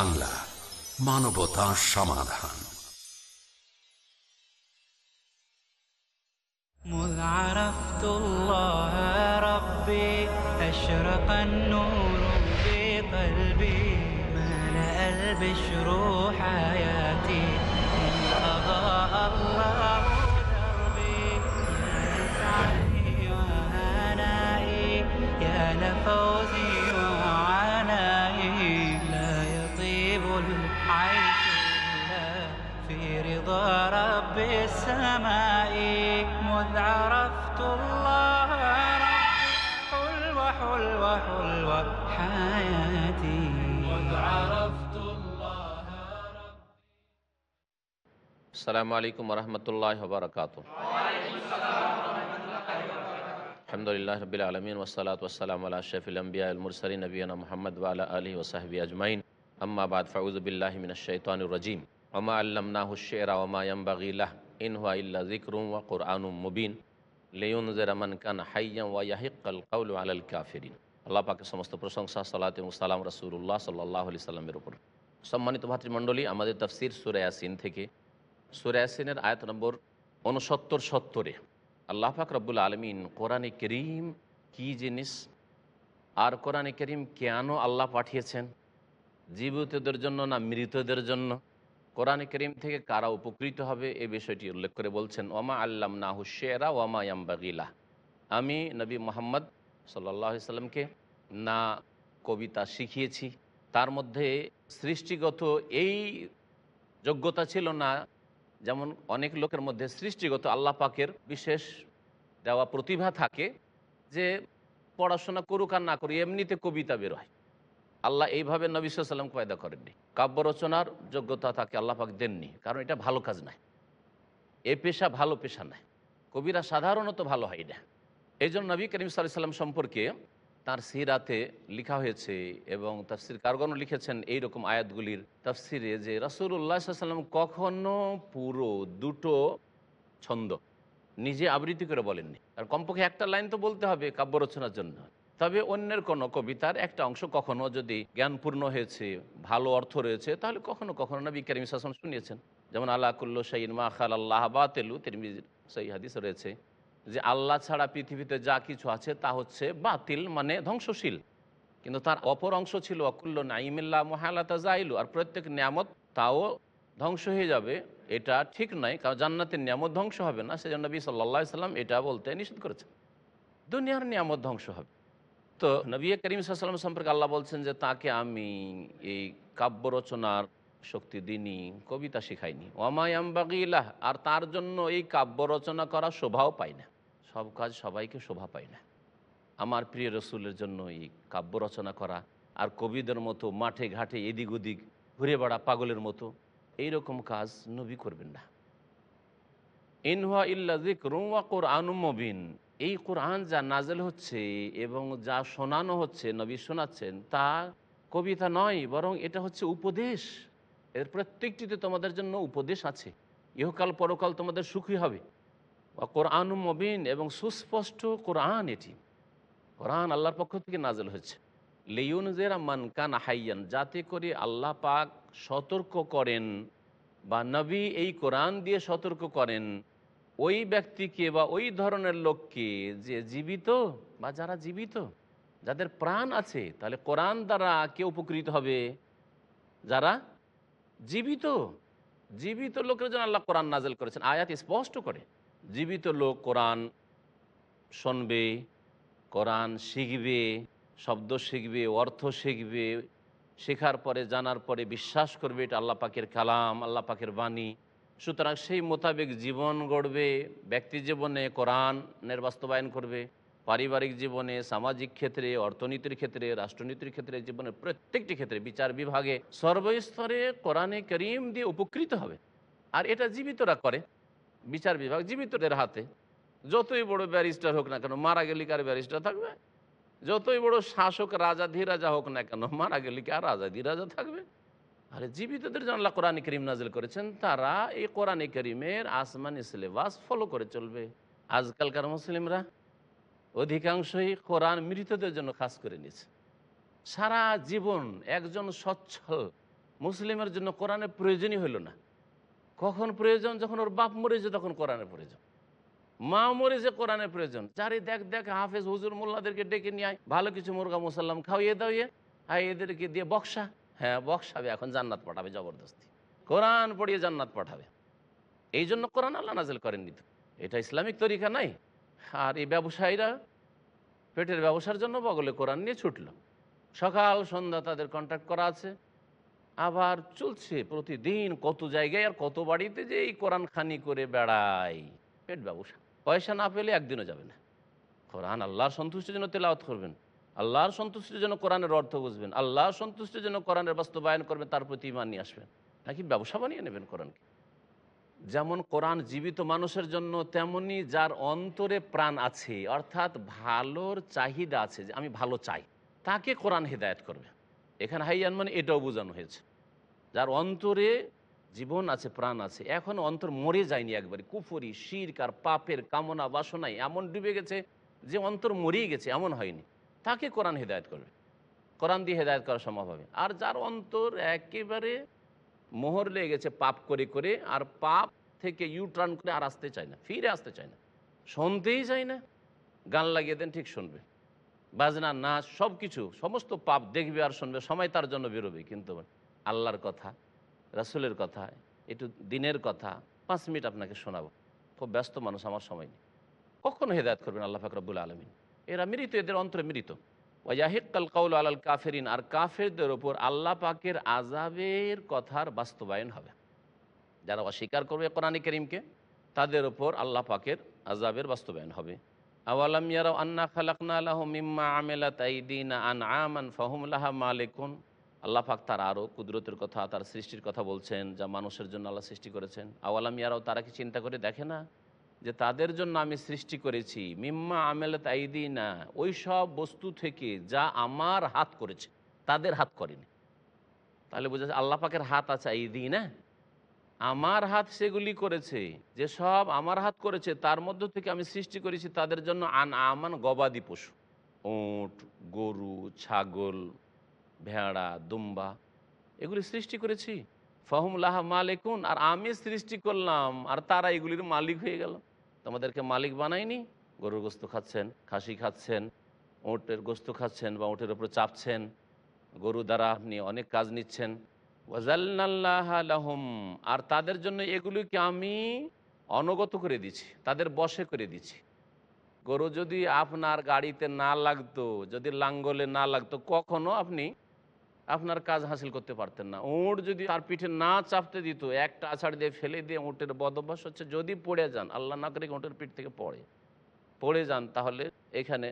Piece TV Bangla মানবতা সমাধান مذ عرفت الله ربي أشرق النور في قلبي ملأ البشر حياتي إن أضاء الله رب السماء مذ عرفت الله حلوة حلوة حلوة حياتي. مذ عرفت الله ربي. السلام عليكم ورحمة الله وبركاته. وعليكم السلام ورحمة الله وبركاته الحمد لله رب العالمين والصلاة والسلام على أشرف الأنبياء المرسلين نبينا محمد وعلى آله وصحبه أجمعين. أما بعد فأعوذ بالله من الشيطان الرجيم. রাজিম ওমা আল্লামনা হুশেরা ওমা ইয়াম্বাগিল্লাহ ইন হুয়া ইল্লা জিক্রুম ওয়া কুরআনুম মুবিন লেয়ুন জেরামান কান হাইয়াম ওয়া ইয়াহিক্কাল কাউল আলাল কাফিরিন আল্লাহ পাকের সমস্ত প্রশংসা, সালাত এবং সালাম রসুল্লাহ সাল্লাহ আলি সাল্লামের উপর। সম্মানিত ভাতৃমণ্ডলী, আমাদের তফসির সুরে ইয়াসিন থেকে। সুরে ইয়াসিনের আয়াত নম্বর উনসত্তর সত্তরে। আল্লাহ পাক রব্বুল আলমিন কোরআনে করিম কি জিনিস আর কোরআনে করিম কেন আল্লাহ পাঠিয়েছেন? জীবিতদের জন্য না মৃতদের জন্য? কোরআনে করিম থেকে কারা উপকৃত হবে এ বিষয়টি উল্লেখ করে বলছেন ওমা আল্লাম না হুশেরা ওমা ইয়াম্বাগিলা। আমি নবী মোহাম্মদ সাল্লাহ সাল্লামকে না কবিতা শিখিয়েছি। তার মধ্যে সৃষ্টিগত এই যোগ্যতা ছিল না। যেমন অনেক লোকের মধ্যে সৃষ্টিগত আল্লাহ পাকের বিশেষ দেওয়া প্রতিভা থাকে যে পড়াশোনা করুক আর না করি এমনিতে কবিতা বেরোয় আল্লাহ এইভাবে নবী সাল্লাম পয়দা করেননি। কাব্য রচনার যোগ্যতা তাকে আল্লাহ পাক দেননি, কারণ এটা ভালো কাজ নয় এ পেশা ভালো পেশা নয় কবিরা সাধারণত ভালো হয় না এই জন্য নবী করিম সাল্লাম সম্পর্কে তার সিরাতে লিখা হয়েছে এবং তাফসির কারগণও লিখেছেন এই রকম আয়াতগুলির তাফসিরে যে রাসুল্লাহ সাল্লাম কখনো পুরো দুটো ছন্দ নিজে আবৃত্তি করে বলেননি। আর কমপক্ষে একটা লাইন তো বলতে হবে কাব্য রচনার জন্য। তবে অন্যের কোনো কবিতার একটা অংশ কখনো যদি জ্ঞানপূর্ণ হয়েছে, ভালো অর্থ রয়েছে, তাহলে কখনো কখনো নবী করিম শাসন শুনিয়েছেন। যেমন আল্লাহ কুল্লো মা খাল আল্লাহ বাতেলু তিরমিজির সেই হাদিস রয়েছে যে, আল্লাহ ছাড়া পৃথিবীতে যা কিছু আছে তা হচ্ছে বাতিল মানে ধ্বংসশীল। কিন্তু তার অপর অংশ ছিল অকুল্ল নাইমিল্লা মহালাতা জাইলু আর প্রত্যেক নিয়ামত তাও ধ্বংস হয়ে যাবে। এটা ঠিক নয়, কারণ জান্নাতের নিয়ামত ধ্বংস হবে না। সেজন্য নবী সাল্লা সাল্লাম এটা বলতে নিষেধ করেছেন। দুনিয়ার নিয়ামত ধ্বংস হবে। তো নবী করিম সাল্লাম সম্পর্কে আল্লাহ বলছেন যে, তাকে আমি এই কাব্য রচনার শক্তি দিনই কবিতা শিখাইনি। ওমায়াম্বাগিলাহ আর তার জন্য এই কাব্য রচনা করা শোভাও পায় না। সব কাজ সবাইকে শোভা পায় না। আমার প্রিয় রসুলের জন্য এই কাব্য রচনা করা, আর কবিদের মতো মাঠে ঘাটে এদিক ওদিক ঘুরে বেড়া পাগলের মতো এই রকম কাজ নবী করবেন না। ইনহুয়া ইল্লাজিক রুয়া কোরআন মবিন। এই কোরআন যা নাজেল হচ্ছে এবং যা শোনানো হচ্ছে, নবী শোনাচ্ছেন, তা কবিতা নয়, বরং এটা হচ্ছে উপদেশ। এর প্রত্যেকটিতে তোমাদের জন্য উপদেশ আছে। ইহকাল পরকাল তোমাদের সুখী হবে। কোরআন মবিন এবং সুস্পষ্ট কোরআন এটি। কোরআন আল্লাহর পক্ষ থেকে নাজেল হয়েছে। লেয়ুনজেরা মান কান হাইয়ান, যাতে করে আল্লাহ পাক সতর্ক করেন বা নবী এই কোরআন দিয়ে সতর্ক করেন। ওই ব্যক্তিকে বা ওই ধরনের লোককে যে জীবিত বা যারা জীবিত, যাদের প্রাণ আছে, তাহলে কোরআন দ্বারা কে উপকৃত হবে? যারা জীবিত জীবিত লোকের জন্য আল্লাহ কোরআন নাজেল করেছেন। আয়াত স্পষ্ট করে, জীবিত লোক কোরআন শুনবে, কোরআন শিখবে, শব্দ শিখবে, অর্থ শিখবে, শেখার পরে, জানার পরে, বিশ্বাস করবে, এটা আল্লাহ পাকের কালাম, আল্লাহ পাকের বাণী। সুতরাং সেই মোতাবেক জীবন গড়বে, ব্যক্তি জীবনে কোরআনের বাস্তবায়ন করবে, পারিবারিক জীবনে, সামাজিক ক্ষেত্রে, অর্থনীতির ক্ষেত্রে, রাষ্ট্রনীতির ক্ষেত্রে, জীবনের প্রত্যেকটি ক্ষেত্রে বিচার বিভাগে সর্বস্তরে কোরআনে করিম দিয়ে উপকৃত হবে। আর এটা জীবিতরা করে, বিচার বিভাগ জীবিতদের হাতে। যতই বড় ব্যারিস্টার হোক না কেন, মারা গেলে কার ব্যারিস্টার থাকবে? যতই বড় শাসক, রাজা, ধীরাজা হোক না কেন, মারা গেলে কি আর রাজা, ধীরাজা থাকবে? আরে জীবিতদের জন্য আল্লাহ কোরআন করিম নাজিল করেছেন, তারা এই কোরআন করিমের আসমানি সিলেবাস ফলো করে চলবে। আজকালকার মুসলিমরা অধিকাংশই কোরআন মৃতদের জন্য খাস করে নিয়েছে। সারা জীবন একজন সচ্ছল মুসলিমের জন্য কোরআনের প্রয়োজনই হইল না। কখন প্রয়োজন? যখন ওর বাপ মরেছে তখন কোরআনের প্রয়োজন। মা মরেছে কোরআনের প্রয়োজন। চারি দেখ দেখ, হাফেজ হুজুর মোল্লাদেরকে ডেকে নিয়ে আয়। ভালো কিছু মুরগা মুসাল্লাম খাওয়িয়ে দাওয়িয়ে আর এদেরকে দিয়ে বক্সা হ্যাঁ বক্সাবে এখন জান্নাত পাঠাবে, জবরদস্তি। কোরআন পড়িয়ে জান্নাত পাঠাবে। এই জন্য কোরআন আল্লাহ নাজেল করেননি তো। এটা ইসলামিক তরিকা নাই। আর এই ব্যবসায়ীরা পেটের ব্যবসার জন্য বগলে কোরআন নিয়ে ছুটল। সকাল, সন্ধ্যা তাদের কন্ট্যাক্ট করা আছে। আবার চলছে প্রতিদিন কত জায়গায় আর কত বাড়িতে যে এই কোরআন খানি করে বেড়ায়। পেট ব্যবসা। পয়সা না পেলে একদিনও যাবে না। কোরআন আল্লাহর সন্তুষ্টির জন্য তেলাওয়াত করবেন। আল্লাহর সন্তুষ্টির জন্য কোরআনের অর্থ বুঝবেন, আল্লাহর সন্তুষ্টির জন্য কোরআনের বাস্তবায়ন করবেন, তার প্রতি ইমান নিয়ে আসবেন। নাকি ব্যবসা বানিয়ে নেবেন কোরআনকে? যেমন কোরআন জীবিত মানুষের জন্য, তেমনি যার অন্তরে প্রাণ আছে, অর্থাৎ ভালোর চাহিদা আছে, যে আমি ভালো চাই, তাকে কোরআন হেদায়ত করবে। এখানে হাইয়ান মানে এটাও বোঝানো হয়েছে। যার অন্তরে জীবন আছে, প্রাণ আছে, এখন অন্তর মরে যায়নি একবারে। কুফরি শির আর পাপের কামনা, বাসনায় এমন ডুবে গেছে যে অন্তর মরেই গেছে, এমন হয়নি। তাকে কোরআন হেদায়ত করবে। কোরআন দিয়ে হেদায়ত করা সম্ভব হবে। আর যার অন্তর একেবারে মোহর লেগে গেছে পাপ করে করে, আর পাপ থেকে ইউ টার্ন করে আর আসতে চায় না, ফিরে আসতে চায় না, শুনতেই চায় না। গান লাগিয়ে দেন, ঠিক শুনবে। বাজনা, নাচ সব কিছু সমস্ত পাপ দেখবে আর শুনবে, সময় তার জন্য বেরোবে। কিন্তু আল্লাহর কথা, রাসুলের কথা, একটু দিনের কথা, পাঁচ মিনিট আপনাকে শোনাবো। খুব ব্যস্ত মানুষ, আমার সময় নেই। কখনো হেদায়ত করবেন আল্লাহ ফাকরাবুল আলমিন। এরা মৃত, এদের অন্তরে মৃত। ওয়াহিকাল কাউল আলাল কাফেরিন, আর কাফেরদের ওপর আল্লাহ পাকের আজাবের কথার বাস্তবায়ন হবে। যারা অস্বীকার করবে কোরআন করিমকে, তাদের ওপর আল্লাহ পাকের আজাবের বাস্তবায়ন হবে। আওয়ালাম আন্না খালাকনা আমেলা আন আল্লাহ পাক তার আরও কুদরতের কথা, তার সৃষ্টির কথা বলছেন, যা মানুষের জন্য আল্লাহ সৃষ্টি করেছেন। আওয়ালাম ইয়ারাও তারা কি চিন্তা করে দেখে না? যে তাদের জন্য আমি সৃষ্টি করেছি, মিম্মা আমেলা তাইদিনা ওই সব বস্তু থেকে যা আমার হাত করেছে, তাদের হাত করেনি। তাহলে বোঝা যায় আল্লাহ পাকের হাত আছে আইদি না আমার হাত সেগুলি করেছে, যে সব আমার হাত করেছে, তার মধ্য থেকে আমি সৃষ্টি করেছি তাদের জন্য আন আমান গবাদি পশু। ওঁট, গরু, ছাগল, ভেড়া, দুম্বা, এগুলি সৃষ্টি করেছি। ফহম লাহা মালিকুন, আর আমি সৃষ্টি করলাম, আর তারা এগুলির মালিক হয়ে গেল। তোমাদেরকে মালিক বানায়নি গরুর গোস্ত খাচ্ছেন, খাসি খাচ্ছেন, ওঁটের গোস্ত খাচ্ছেন বা ওঁটের ওপরে চাপছেন, গরু দ্বারা আপনি অনেক কাজ নিচ্ছেন। ওয়াজাল্লাহম আর তাদের জন্য এগুলিকে আমি অনগত করে দিছি তাদের বশে করে দিছি গরু যদি আপনার গাড়িতে না লাগতো, যদি লাঙ্গলে না লাগতো, কখনো আপনি আপনার কাজ হাসিল করতে পারতেন না। উঁট যদি তার পিঠে না চাপতে দিত, একটা আছাড় দিয়ে ফেলে দিয়ে উঁটের বদভ্যাস হচ্ছে, যদি পড়ে যান, আল্লাহ না করে উঁটের পিঠ থেকে পড়ে। পড়ে যান তাহলে এখানে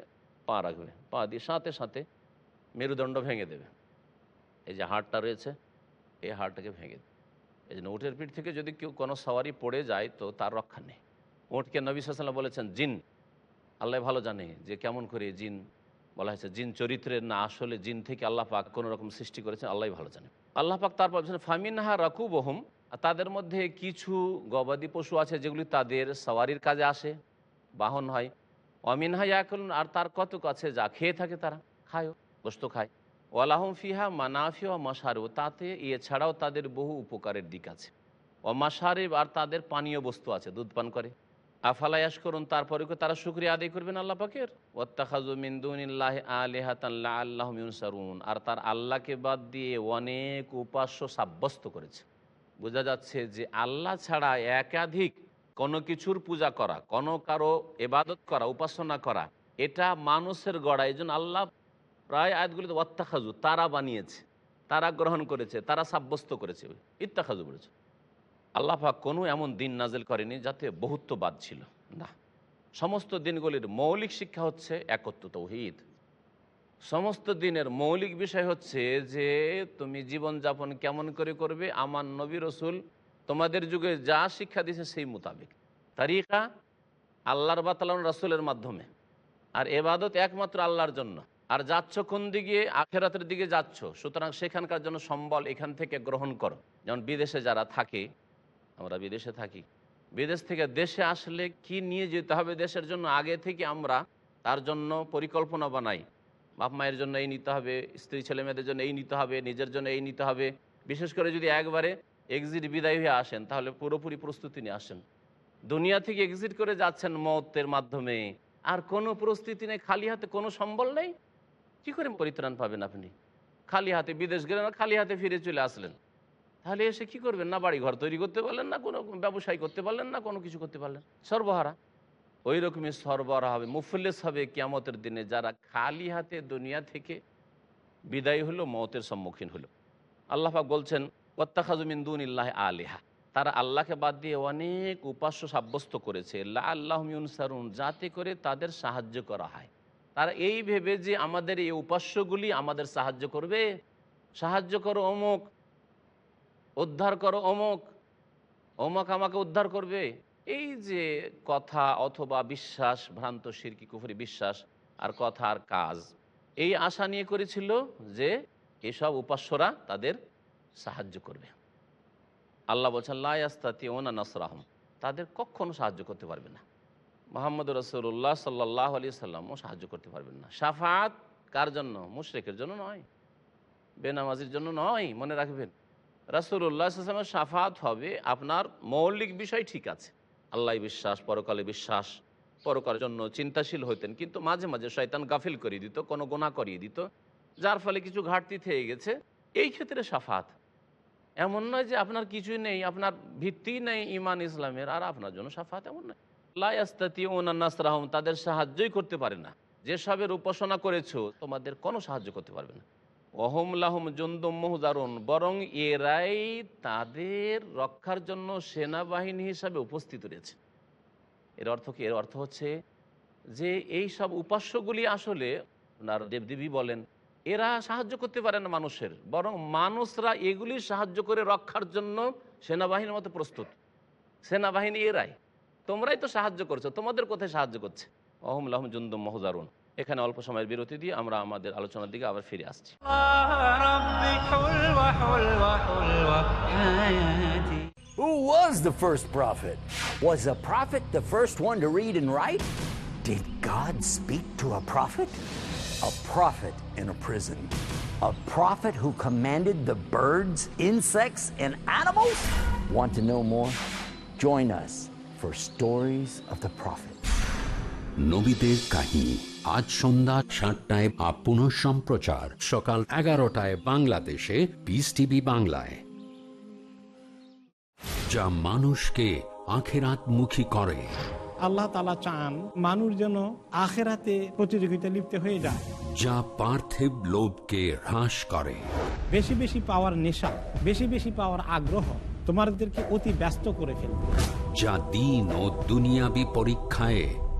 পা রাখবে। পা দিয়ে সাথে সাথে মেরুদণ্ড ভেঙে দেবে। এই যে হাড়টা রয়েছে, এই হাড়টাকে ভেঙে দেবে। এই জন্য উটের পিঠ থেকে যদি কেউ কোনো সওয়ারি পড়ে যায়, তো তার রক্ষা নেই। উটকে নবী সাল্লাম বলেছেন, জিন। আল্লাহ ভালো জানে যে কেমন করে জিন বলা হয়েছে, জিন চরিত্রের না আসলে জিন থেকে আল্লাহ পাক কোনো রকম সৃষ্টি করেছেন আল্লাহ ভালো জানে। আল্লাহ পাক তারপর ফামিনহা রাকু বহম তাদের মধ্যে কিছু গবাদি পশু আছে যেগুলি তাদের সওয়ারির কাজে আসে, বাহন হয়। অমিনহা ইয়াকুল আর তার কতক আছে যা খেয়ে থাকে তারা, খায়ও গোস্ত খায়। ওয়ালাহম ফিহা মানাফি ও মাসারু তাতে এছাড়াও তাদের বহু উপকারের দিক আছে। ও মাসারেব আর তাদের পানীয় বস্তু আছে, দুধ পান করে। আফালায়াস করুন তারপরে তারা শুক্রিয়া আদায় করবেন আল্লাহ পাকের? ওত্তাখাজু মিন্দুনিল্লাহ আলেহাতাল্লাহ আল্লাহ মিউনসারুন আর তার আল্লাহকে বাদ দিয়ে অনেক উপাস্য সাব্যস্ত করেছে। বোঝা যাচ্ছে যে আল্লাহ ছাড়া একাধিক কোনো কিছুর পূজা করা, কোনো কারও এবাদত করা, উপাসনা করা, এটা মানুষের গড়া। এই জন্য আল্লাহ প্রায় আয়াতগুলিতে অত্যাখাজু তারা বানিয়েছে, তারা গ্রহণ করেছে, তারা সাব্যস্ত করেছে। ইত্যাখাজু বলেছে। আল্লাহ কোনো এমন দিন নাজেল করেনি যাতে বহুত্ববাদ ছিল। না। সমস্ত দিনগুলির মৌলিক শিক্ষা হচ্ছে একত্র তৌহিদ। সমস্ত দিনের মৌলিক বিষয় হচ্ছে যে তুমি জীবনযাপন কেমন করে করবে, আমার নবী রসুল তোমাদের যুগে যা শিক্ষা দিয়েছে সেই মোতাবেক। তারিকা আল্লাহর বাতালান রসুলের মাধ্যমে। আর এবাদত একমাত্র আল্লাহর জন্য। আর যাচ্ছ কোন দিকে? আখেরাতের দিকে যাচ্ছ। সুতরাং সেখানকার জন্য সম্বল এখান থেকে গ্রহণ করো। যেমন বিদেশে যারা থাকে আমরা বিদেশে থাকি। বিদেশ থেকে দেশে আসলে কি নিয়ে যেতে হবে দেশের জন্য? আগে থেকে আমরা তার জন্য পরিকল্পনা বানাই। বাপ মায়ের জন্য এই নিতে হবে, স্ত্রী ছেলে মেয়েদের জন্য এই নিতে হবে, নিজের জন্য এই নিতে হবে। বিশেষ করে যদি একবারে এক্সিট বিদায় হয়ে আসেন, তাহলে পুরোপুরি প্রস্তুতি নিয়ে আসেন। দুনিয়া থেকে এক্সিট করে যাচ্ছেন মতের মাধ্যমে। আর কোনো প্রস্তুতি নেই, খালি হাতে কোনো সম্বল নেই। কী করে পরিত্রাণ পাবেন আপনি? খালি হাতে বিদেশ গেলেন, খালি হাতে ফিরে চলে আসলেন। তাহলে এসে কি করবেন না বাড়ি ঘর তৈরি করতে পারলেন না, কোনো ব্যবসায় করতে পারলেন না, কোনো কিছু করতে পারলেন সর্বহারা। ওই রকমই সরবরাহ হবে। মুফল্লেস হবে কিয়ামতের দিনে, যারা খালি হাতে দুনিয়া থেকে বিদায় হলো, মতের সম্মুখীন হলো। আল্লাহাক বলছেন ওত্তাখাজুমিন্দুন ইল্লাহ আলিহা। তারা আল্লাহকে বাদ দিয়ে অনেক উপাস্য সাব্যস্ত করেছে। আল্লাহ সারুন যাতে করে তাদের সাহায্য করা হয়। তারা এই ভেবে যে আমাদের এই উপাস্যগুলি আমাদের সাহায্য করবে। সাহায্য করো অমুক উদ্ধার করো অমুক। অমুক আমাকে উদ্ধার করবে। এই যে কথা অথবা বিশ্বাস, ভ্রান্ত সিরকি, কুফরি বিশ্বাস আর কথা আর কাজ, এই আশা নিয়ে করেছিল যে এসব উপাস্যরা তাদের সাহায্য করবে। আল্লাহ বলছেন লাস্তাতি ওনা নসরাহম। তাদের কখনো সাহায্য করতে পারবে না। মোহাম্মদ রসুল্লাহ সাল্লাহ আলি সাল্লামও সাহায্য করতে পারবেন না। সাফাত কার জন্য? মুশরেকের জন্য নয়। বেনামাজির জন্য নয়, মনে রাখবেন। রাসুল্লাহ আসলামের সাফাত হবে, আপনার মৌলিক বিষয় ঠিক আছে। আল্লাহ বিশ্বাস, পরকালে বিশ্বাস পরকালের জন্য চিন্তাশীল হইতেন, কিন্তু মাঝে মাঝে শয়তান গাফিল করিয়ে দিত, কোনো গোনা করিয়ে দিত, যার ফলে কিছু ঘাটতি থেকে গেছে। এই ক্ষেত্রে সাফাত। এমন নয় যে আপনার কিছুই নেই, আপনার ভিত্তি নেই ইমান ইসলামের, আর আপনার জন্য সাফাত এমন নয়। লাস্তাতি ওনান্নাসরাহম তাদের সাহায্যই করতে পারে না। যেসবের উপাসনা করেছ, তোমাদের কোনো সাহায্য করতে পারবে না। অহম লাহম জন্দম মহুদারুন বরং এরাই তাদের রক্ষার জন্য সেনাবাহিনী হিসাবে উপস্থিত রয়েছে। এর অর্থ কি? এর অর্থ হচ্ছে যে এই সব উপাস্যগুলি আসলে, ওনার দেবদেবী বলেন, এরা সাহায্য করতে পারে না মানুষের, বরং মানুষরা এগুলি সাহায্য করে রক্ষার জন্য সেনাবাহিনীর মতো প্রস্তুত। সেনাবাহিনী এরাই। তোমরাই তো সাহায্য করছ, তোমাদের কোথায় সাহায্য করছে? অহম লাহম জুন্দুম মহজারুন। এখানে অল্প সময়ের বিরতি দিয়ে আমরা আমাদের আলোচনার দিকে আবার ফিরে আসছি Who was the first prophet? Was a prophet the first one to read and write? Did God speak to a prophet? A prophet in a prison. A prophet who commanded the birds, insects, and animals? Want to know more? Join us for Stories of the Prophet. নবীদের কাহিনী আজ সন্ধ্যা সাতটায় up পুনঃ সম্প্রচার সকাল এগারোটায় বাংলাদেশে piece TV বাংলায়। যা মানুষকে আখেরাত মুখী করে। আল্লাহ তালা চান মানুষ যেন আখেরাতে প্রতিযোগিতা লিপ্ত হয়ে যায়। যা পার্থিব লোভকে হ্রাস করে। বেশি বেশি পাওয়ার নেশা বেশি বেশি পাওয়ার আগ্রহ তোমাদেরকে অতি ব্যস্ত করে ফেলবে। যা দিন ও দুনিয়াবি পরীক্ষায়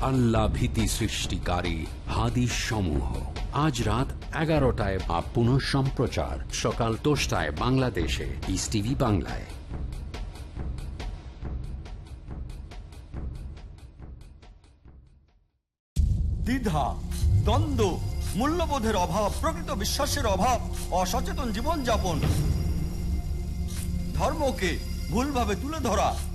আল্লাহ সৃষ্টিকারী হাদিস সমূহ আজ রাত এগারোটায় বা পুনঃ সম্প্রচার সকাল দশটায় বাংলাদেশে পিস টিভি বাংলায়। দ্বিধা, দ্বন্দ্ব, মূল্যবোধের অভাব, প্রকৃত বিশ্বাসের অভাব, অসচেতন জীবনযাপন। ধর্মকে ভুলভাবে তুলে ধরা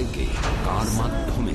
থেকে থেকে কার মাধ্যমে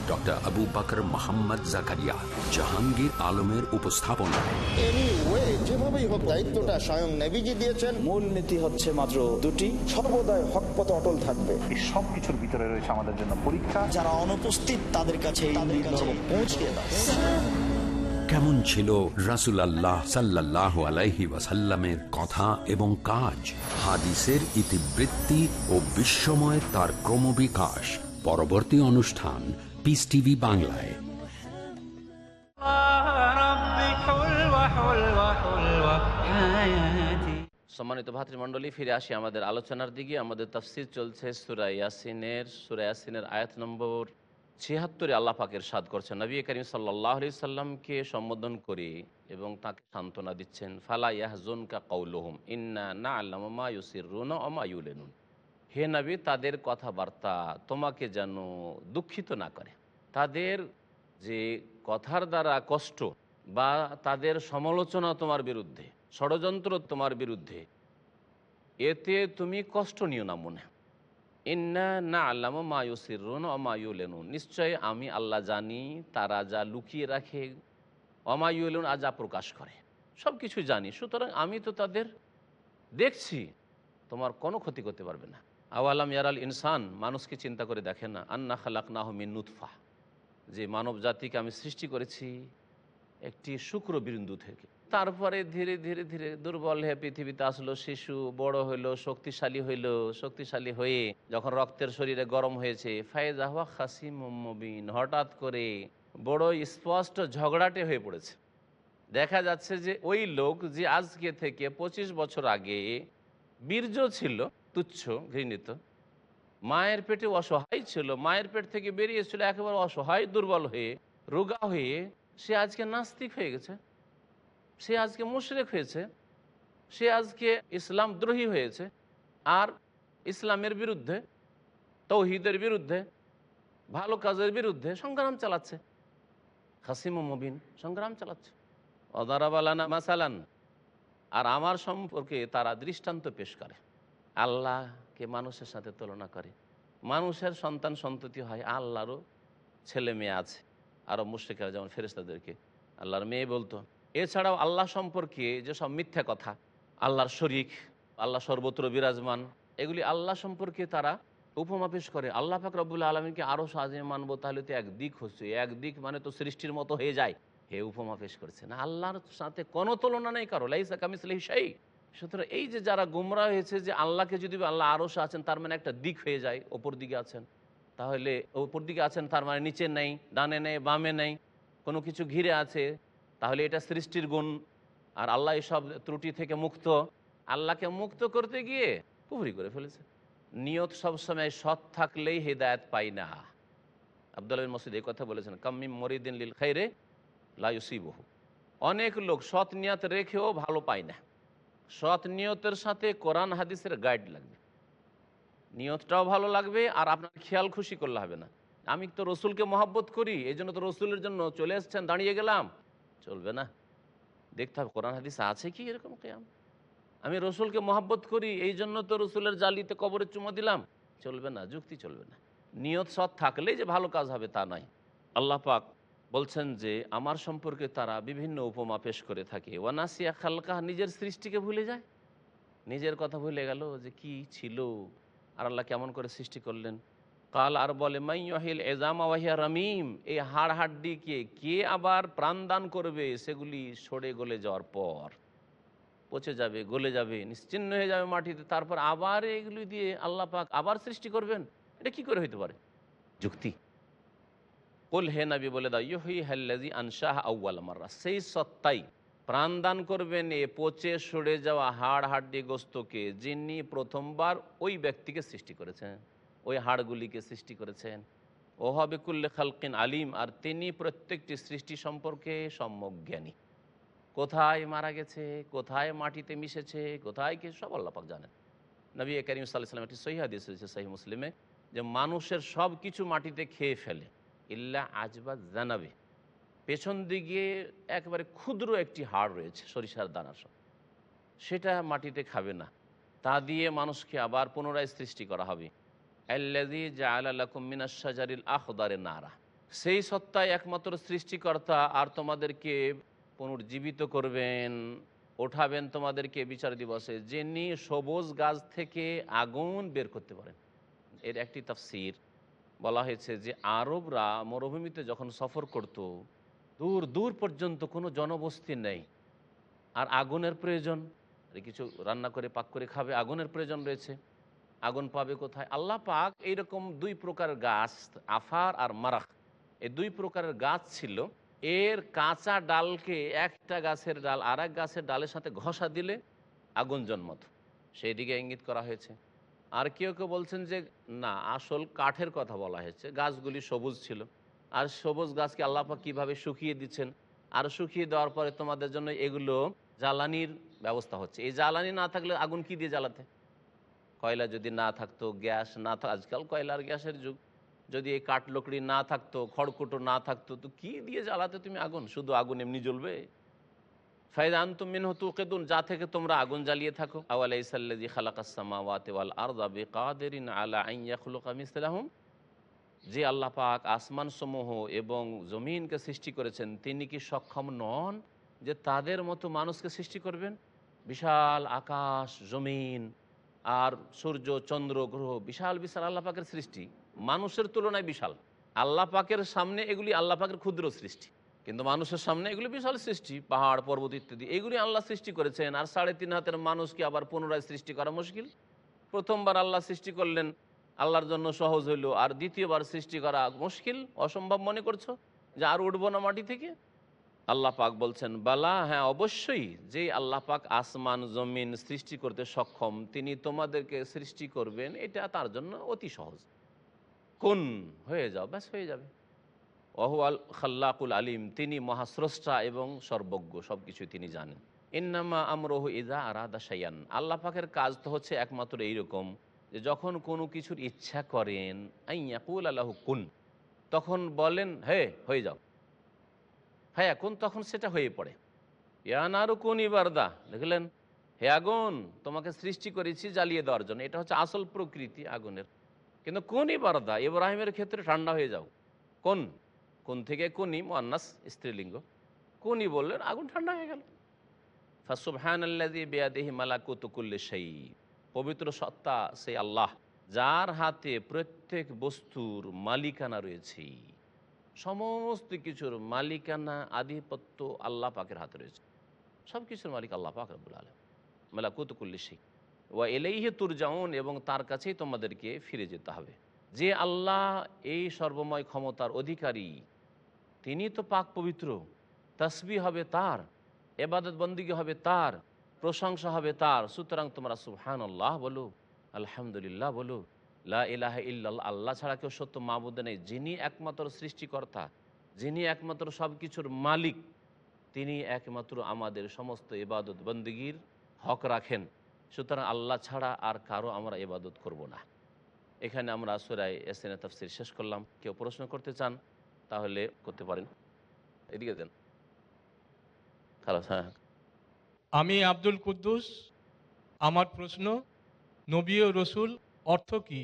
ডক্টর আবু বকর মোহাম্মদ জাকারিয়া জাহাঙ্গীর আলমের উপস্থাপনায় যেভাবেই হোক দায়িত্বটা স্বয়ং নেভিজি দিয়েছেন। মূল নীতি হচ্ছে মাত্র দুটি। সর্বদাই হক পথে অটল থাকবে। এই সব ভিতরে রয়েছে আমাদের জন্য পরীক্ষা। যারা অনুপস্থিত তাদের কাছে পৌঁছে কেমন ছিল রাসুল আল্লাহ সাল্লাহ আলাইহি ওয়াসাল্লামের কথা এবং কাজ? হাদিসের ইতিবৃত্তি ও বিশ্বময় তার ক্রমবিকাশ। পরবর্তী অনুষ্ঠান পিস টিভি বাংলায় সম্মানিত ভাতৃমণ্ডলী, ফিরে আসি আমাদের আলোচনার দিকে। আমাদের তফসির চলছে সুরা ইয়াসিনের সুরা ইয়াসিনের আয়াত নম্বর ছিয়াত্তরে আল্লাহ পাকের সাদ করছেন। নবী করিম সাল্লাহ আলি সাল্লামকে সম্বোধন করে এবং তাকে সান্ত্বনা দিচ্ছেন, ফালা কা কৌলহম ইন্না না আল্লাহ ইউসির রুন অমা ইউলেনুন। হে নবী, তাদের কথাবার্তা তোমাকে যেন দুঃখিত না করে। তাদের যে কথার দ্বারা কষ্ট বা তাদের সমালোচনা তোমার বিরুদ্ধে, ষড়যন্ত্র তোমার বিরুদ্ধে, এতে তুমি কষ্ট নিও না মনে। ইন্না না আল্লাম মায়ুসির রুন অমায়ুলেনু নিশ্চয় আমি আল্লাহ জানি, তারা যা লুকিয়ে রাখে অমায়ু অমায়ুলেন আর যা প্রকাশ করে। সব কিছু জানি, সুতরাং আমি তো তাদের দেখছি, তোমার কোনো ক্ষতি করতে পারবে না। আওয়ালাম ইয়ারাল ইনসান, মানুষকে চিন্তা করে দেখে না। আন্না খালাক না মিন নুৎফা যে মানব জাতিকে আমি সৃষ্টি করেছি একটি শুক্র বিন্দু থেকে। তারপরে ধীরে ধীরে ধীরে দুর্বল হয়ে পৃথিবীতে আসলো শিশু, বড় হইল, শক্তিশালী হইল, শক্তিশালী হয়ে যখন রক্তের শরীরে গরম হয়েছে, ফায়েজ আহওয়া খাসিম মবিন। হঠাৎ করে বড় স্পষ্ট ঝগড়াটে হয়ে পড়েছে। দেখা যাচ্ছে যে ওই লোক যে আজকে থেকে ২৫ বছর আগে বীর্য ছিল তুচ্ছ ঘৃণিত। মায়ের পেটে অসহায় ছিল, মায়ের পেট থেকে বেরিয়েছিল একেবারে অসহায়, দুর্বল হয়ে, রোগা হয়ে, সে আজকে নাস্তিক হয়ে গেছে। সে আজকে মুশরেক হয়েছে। সে আজকে ইসলাম দ্রোহী হয়েছে। আর ইসলামের বিরুদ্ধে, তৌহিদের বিরুদ্ধে, ভালো কাজের বিরুদ্ধে সংগ্রাম চালাচ্ছে। হাসিম মবিন সংগ্রাম চালাচ্ছে। অদারাবালানা মাসালান। আর আমার সম্পর্কে তারা দৃষ্টান্ত পেশ করে। আল্লাহকে মানুষের সাথে তুলনা করে। মানুষের সন্তান সন্ততি হয় আল্লাহরও ছেলে মেয়ে আছে। আরও মুশ্রিকেরা যেমন ফেরেস্তাদেরকে আল্লাহর মেয়ে বলতো। এছাড়াও আল্লাহ সম্পর্কে যেসব মিথ্যা কথা, আল্লাহর শরিক, আল্লাহ সর্বত্র বিরাজমান, এগুলি আল্লাহ সম্পর্কে তারা উপমা পেশ করে। আল্লাহ পাক রব্বুল আলমীকে আরও সাজে মানবো, তাহলে তো এক দিক হচ্ছে। এক দিক মানে তো সৃষ্টির মতো হয়ে যায়। হে উপমা পেশ করেছে না আল্লাহর সাথে কোনো তুলনা নেই কারও। লাইসা কামিসলি সেই সুতরাং এই যে যারা গুমরা হয়েছে যে আল্লাহকে যদি আল্লাহ আরও আছেন, তার মানে একটা দিক হয়ে যায়, ওপর দিকে আছেন। তাহলে ওপর দিকে আছেন, তার মানে নিচে নেই, ডানে নেই, বামে নেই, কোনো কিছু ঘিরে আছে, তাহলে এটা সৃষ্টির গুণ। আর আল্লাহ এসব ত্রুটি থেকে মুক্ত। আল্লাহকে মুক্ত করতে গিয়ে কুফরি করে ফেলেছে। নিয়ত সবসময় সৎ থাকলেই হেদায়ত পাই না। আবদুল্লাহ মসজিদ এই কথা বলেছেন কাম্মিম মরিদিন লিল খাইরে লাইসিবহু অনেক লোক সৎ নিয়ত রেখেও ভালো পায় না। সৎ নিয়তের সাথে কোরআন হাদিসের গাইড লাগবে। নিয়তটাও ভালো লাগবে আর আপনার খেয়াল খুশি করলে হবে না। আমি তো রসুলকে মহাব্বত করি, এই জন্য তো রসুলের জন্য চলে এসছেন, দাঁড়িয়ে গেলাম। চলবে না। দেখতে হবে, কোরআন হাদিস আছে কি এরকম কেয়াম? আমি রসুলকে মহাব্বত করি, এই জন্য তো রসুলের জালিতে কবরে চুমা দিলাম। চলবে না, যুক্তি চলবে না। নিয়ত সৎ থাকলেই যে ভালো কাজ হবে তা নয়। আল্লাহ পাক বলছেন যে, আমার সম্পর্কে তারা বিভিন্ন উপমা পেশ করে থাকে। ওয়ানাসিয়া খালকা নিজের সৃষ্টিকে ভুলে যায়? নিজের কথা ভুলে গেল যে, কি ছিল? আর আল্লাহ কেমন করে সৃষ্টি করলেন? কাল আর বলে মাইহিল এজামা ওয়াহিয়া রামিম। এই হাড় হাড্ডিকে কে আবার প্রাণদান করবে? সেগুলি সরে গলে যাওয়ার পর পচে যাবে, গলে যাবে, নিশ্চিন্ন হয়ে যাবে মাটিতে। তারপর আবার এগুলি দিয়ে আল্লাহ পাক আবার সৃষ্টি করবেন? এটা কি করে হইতে পারে? যুক্তি। কুল হে নবী বলে দাও ইহি হাল্লাজি আনশাহ আউ্বাল মার্রা সেই সত্তাই প্রাণদান করবেন এ পচে সরে যাওয়া হাড় হাড্ডি গোস্তকে যিনি প্রথমবার ওই ব্যক্তিকে সৃষ্টি করেছেন, ওই হাড়গুলিকে সৃষ্টি করেছেন। ও হবে কুল্লে খালকিন আলিম, আর তিনি প্রত্যেকটি সৃষ্টি সম্পর্কে সম্যক জ্ঞানী। কোথায় মারা গেছে, কোথায় মাটিতে মিশেছে, কোথায় কি, সব আল্লাপাক জানেন। নবী করিম সাল্লাম একটি সহি হয়েছে সহি মুসলিমে, যে মানুষের সব কিছু মাটিতে খেয়ে ফেলে। ইল্লা আজবা জানাবে। পেছন দিকে একবারে ক্ষুদ্র একটি হাড় রয়েছে, সরিষার দানার সব সেটা মাটিতে খাবে না। তা দিয়ে মানুষকে আবার পুনরায় সৃষ্টি করা হবে। আল্লাদি জালাকুমিনাশাজারিল আখদারে নারা। সেই সত্তায় একমাত্র সৃষ্টিকর্তা আর তোমাদেরকে পুনর্জীবিত করবেন, ওঠাবেন তোমাদেরকে বিচার দিবসে। যিনি সবুজ গাছ থেকে আগুন বের করতে পারেন। এর একটি তাফসির। বলা হয়েছে যে আরবরা মরুভূমিতে যখন সফর করত, দূর দূর পর্যন্ত কোনো জনবস্তি নেই। আর আগুনের প্রয়োজন? কিছু রান্না করে, পাক করে খাবে, আগুনের প্রয়োজন রয়েছে। আগুন পাবে কোথায়? আল্লাহ পাক এইরকম দুই প্রকার গাছ, আফার আর মারাখ। এই দুই প্রকারের গাছ ছিল। এর কাঁচা ডালকে একটা গাছের ডাল আর গাছের ডালের সাথে ঘষা দিলে আগুন জন্মত। সেই দিকে ইঙ্গিত করা হয়েছে। আর কেউ কেউ বলছেন যে, না, আসল কাঠের কথা বলা হয়েছে। গাছগুলি সবুজ ছিল। আর সবুজ গাছকে আল্লাপা কীভাবে শুকিয়ে দিচ্ছেন? আর শুকিয়ে দেওয়ার পরে তোমাদের জন্য এগুলো জ্বালানির ব্যবস্থা হচ্ছে। এই জ্বালানি না থাকলে আগুন কি দিয়ে জ্বালাতে? কয়লা যদি না থাকতো, গ্যাস না থাক আজকাল কয়লার গ্যাসের যুগ। যদি এই কাঠ লকড়ি না থাকতো, খড়কুটো না থাকতো, তো কি দিয়ে জ্বালাতে তুমি আগুন? শুধু আগুন এমনি জ্বলবে? ফায়দান তুমিন হতু কেদুন যা থেকে তোমরা আগুন জ্বালিয়ে থাকো। ওয়াতেওয়াল আরদা বেকাদেরিন আলা যে আল্লাহ পাক আসমান সমূহ এবং জমিনকে সৃষ্টি করেছেন, তিনি কি সক্ষম নন যে তাদের মতো মানুষকে সৃষ্টি করবেন? বিশাল আকাশ, জমিন আর সূর্য, চন্দ্র, গ্রহ, বিশাল বিশাল আল্লাহ পাকের সৃষ্টি। মানুষের তুলনায় বিশাল। আল্লাহ পাকের সামনে এগুলি আল্লাহ পাকের ক্ষুদ্র সৃষ্টি। কিন্তু মানুষের সামনে এগুলি বিশাল সৃষ্টি, পাহাড়, পর্বত ইত্যাদি। এগুলি আল্লাহ সৃষ্টি করেছেন, আর সাড়ে তিন হাতের মানুষকে আবার পুনরায় সৃষ্টি করা মুশকিল? প্রথমবার আল্লাহ সৃষ্টি করলেন, আল্লাহর জন্য সহজ হইল, আর দ্বিতীয়বার সৃষ্টি করা মুশকিল, অসম্ভব মনে করছ? যে আর উঠবো না মাটি থেকে? আল্লাহ পাক বলছেন, বালা হ্যাঁ অবশ্যই যে আল্লাহ পাক আসমান, জমিন সৃষ্টি করতে সক্ষম, তিনি তোমাদেরকে সৃষ্টি করবেন, এটা তার জন্য অতি সহজ। কোন হয়ে যাও, ব্যাস হয়ে যাবে। আল খাল্লাকুল আলিম, তিনি মহাস্রষ্টা এবং সর্বজ্ঞ সব কিছুই তিনি জানেন। ইন্নামা আমরহু ইজা আরাদা সাইয়ান আল্লাহ পাকের কাজ তো হচ্ছে একমাত্র এইরকম যে যখন কোনো কিছুর ইচ্ছা করেন আইয়াকুল আল্লাহ কুন, তখন বলেন, হে, হয়ে যাও। হ্যাঁ এখন তখন সেটা হয়ে পড়ে। ইয়ানারও কোন ইবারদা দেখলেন হে আগুন, তোমাকে সৃষ্টি করেছি জ্বালিয়ে দেওয়ার জন্য। এটা হচ্ছে আসল প্রকৃতি আগুনের। কিন্তু কোন ইবারদা ইব্রাহিমের ক্ষেত্রে ঠান্ডা হয়ে যাও। কোন? কোন থেকে কোনি? মোয়ান্নাস স্ত্রীলিঙ্গ। কোনি বললেন, আগুন ঠান্ডা হয়ে গেল। ফাসুবহান আল্লাদি বেয়াদেহি মালাকুতুকুল্লি সেই পবিত্র সত্তা সেই আল্লাহ, যার হাতে প্রত্যেক বস্তুর মালিকানা রয়েছে। সমস্ত কিছুর মালিকানা, আধিপত্য আল্লাহ পাকের হাতে রয়েছে। সব কিছুর মালিক আল্লাহ পাক রব্বুল আলম মালাকুতুকুল্লি সেই ওয়া এলেইহে তুরজাউন, এবং তার কাছেই তোমাদেরকে ফিরে যেতে হবে। যে আল্লাহ এই সর্বময় ক্ষমতার অধিকারী তিনি তো পাক পবিত্র। তসবি হবে তার, এবাদত বন্দিগি হবে তার, প্রশংসা হবে তার। সুতরাং তোমরা সুবহান আল্লাহ বলো, আলহামদুলিল্লাহ বলো, লা ইলাহা ইল্লাল্লাহ, আল্লাহ ছাড়া কেউ সত্য মাবুদ নেই। যিনি একমাত্র সৃষ্টিকর্তা, যিনি একমাত্র সব কিছুর মালিক, তিনি একমাত্র আমাদের সমস্ত ইবাদত বন্দিগির হক রাখেন। সুতরাং আল্লাহ ছাড়া আর কারও আমরা ইবাদত করব না। এখানে আমরা সুরাই এসেনে তফসির শেষ করলাম। কেউ প্রশ্ন করতে চান? তাহলে করতে পারেন। এদিকে দেন। খালাস হ্যাঁ আমি আব্দুল কুদ্দুস। আমার প্রশ্ন নবী ও রসুল অর্থ কি?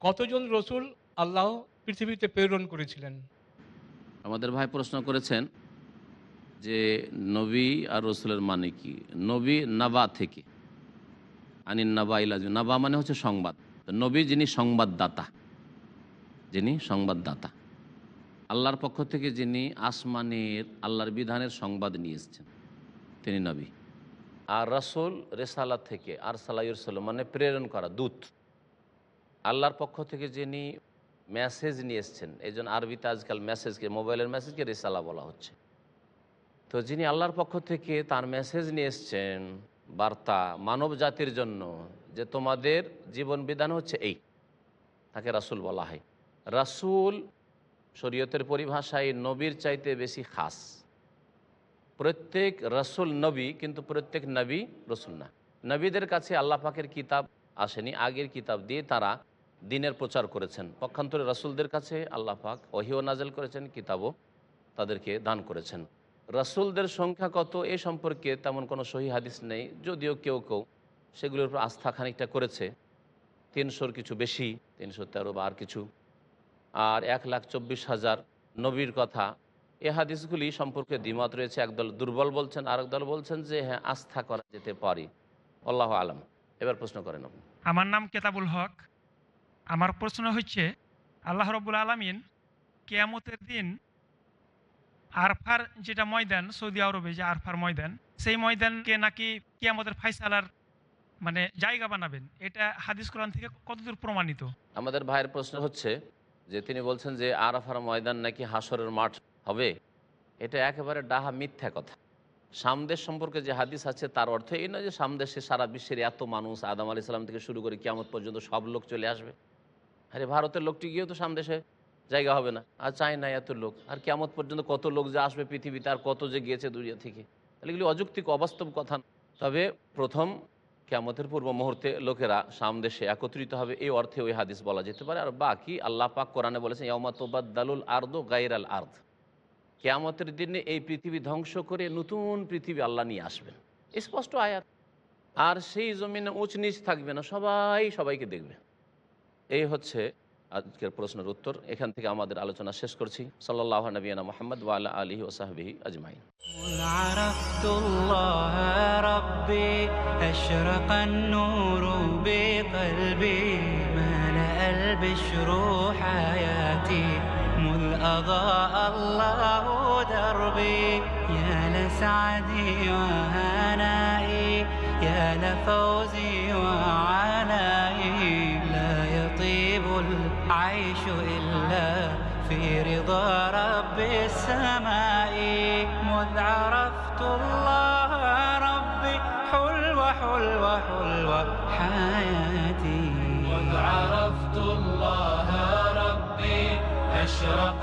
কতজন রসুল আল্লাহ পৃথিবীতে প্রেরণ করেছিলেন? আমাদের ভাই প্রশ্ন করেছেন যে নবী আর রসুলের মানে কি? নবী নাবা থেকে। আনিন নাবা ইলাজ নাবা মানে হচ্ছে সংবাদ। নবী যিনি সংবাদদাতা। যিনি সংবাদদাতা। আল্লাহর পক্ষ থেকে যিনি আসমানের, আল্লাহর বিধানের সংবাদ নিয়ে এসছেন, তিনি নবী। আর রসুল রেসালা থেকে আর সালাইসল মানে প্রেরণ করা দূত। আল্লাহর পক্ষ থেকে যিনি মেসেজ নিয়ে এসছেন, এই জন্য আরবিতে আজকাল মেসেজকে মোবাইলের মেসেজকে রেসালা বলা হচ্ছে। তো যিনি আল্লাহর পক্ষ থেকে তার মেসেজ নিয়ে এসছেন, বার্তা মানব জাতির জন্য যে তোমাদের জীবন বিধান হচ্ছে এই, তাকে রাসুল বলা হয়। রাসুল শরীয়তের পরিভাষায় নবীর চাইতে বেশি খাস। প্রত্যেক রসুল নবী কিন্তু প্রত্যেক নবী রসুল না। নবীদের কাছে আল্লাহ পাকের কিতাব আসেনি, আগের কিতাব দিয়ে তারা দিনের প্রচার করেছেন। পক্ষান্তরে রসুলদের কাছে আল্লাহ পাক ওহিও নাজেল করেছেন, কিতাবও তাদেরকে দান করেছেন। রসুলদের সংখ্যা কত এ সম্পর্কে তেমন কোনো সহি হাদিস নেই, যদিও কেউ কেউ সেগুলোর উপর আস্থা খানিকটা করেছে। তিনশোর কিছু বেশি, তিনশো তেরো বা আর কিছু আর এক লাখ চব্বিশ হাজার নবীর কথা। এ হাদিসগুলি সম্পর্কে দ্বিমত রয়েছে। একদল দুর্বল বলছেন আরেক দল বলছেন যে হ্যাঁ আস্থা করা যেতে পারে। আল্লাহ আলম। এবার প্রশ্ন করেন আমার নাম কেতাবুল হক। আমার প্রশ্ন হচ্ছে আল্লাহ রবুল আলমিন কেয়ামতের দিন আরফার যেটা ময়দান সৌদি আরবে যে আরফার ময়দান সেই ময়দানকে নাকি কেয়ামতের ফাইসালার মানে জায়গা বানাবেন? এটা হাদিস কোরআন থেকে কতদূর প্রমাণিত? আমাদের ভাইয়ের প্রশ্ন হচ্ছে যে তিনি বলছেন যে আরাফার ময়দান নাকি হাসরের মাঠ হবে, এটা একেবারে ডাহা মিথ্যা কথা। সামদেশ সম্পর্কে যে হাদিস আছে, তার অর্থ এই নয় যে সামদেশে সারা বিশ্বের এত মানুষ আদাম আলি সাল্লাম থেকে শুরু করে কিয়ামত পর্যন্ত সব লোক চলে আসবে। আরে ভারতের লোকটি গিয়েও তো সামদেশে জায়গা হবে না, আর চায় না এত লোক, আর কেমন পর্যন্ত কত লোক যে আসবে পৃথিবীতে, আর কত যে গিয়েছে দুনিয়া থেকে। তাহলে এগুলি অযৌক্তিক, অবাস্তব কথা। তবে প্রথম কেমতের পূর্ব মুহূর্তে লোকেরা সামদেশে একত্রিত হবে, এই অর্থে ওই হাদিস বলা যেতে পারে। আর বাকি আল্লাহ পাক কোরআনে বলেছেন ইয়মাতবাদ্দালুল আর্দ গাইরাল আর্দ। কেয়ামতের দিনে এই পৃথিবী ধ্বংস করে নতুন পৃথিবী আল্লাহ নিয়ে আসবেন। স্পষ্ট আয়াত। আর সেই জমিনে উঁচ নিচ থাকবে না, সবাই সবাইকে দেখবে। এই হচ্ছে আজকের প্রশ্নের উত্তর এখান থেকে আমাদের আলোচনা শেষ করছি সাল্লাহ নবীনা মোহাম্মদ ওয়াল্লা আলী ওসাহবিহি আজমাইন عرفت الله ربي أشرق النور بقلبي ملأ البشر حياتي مذ أضاء الله دربي يا لسعدي وهنائي يا لفوزي العيش إلا في رضا رب السماء. مذ عرفت الله ربي حلوة حلوة حلوة حياتي. مذ عرفت الله ربي أشرق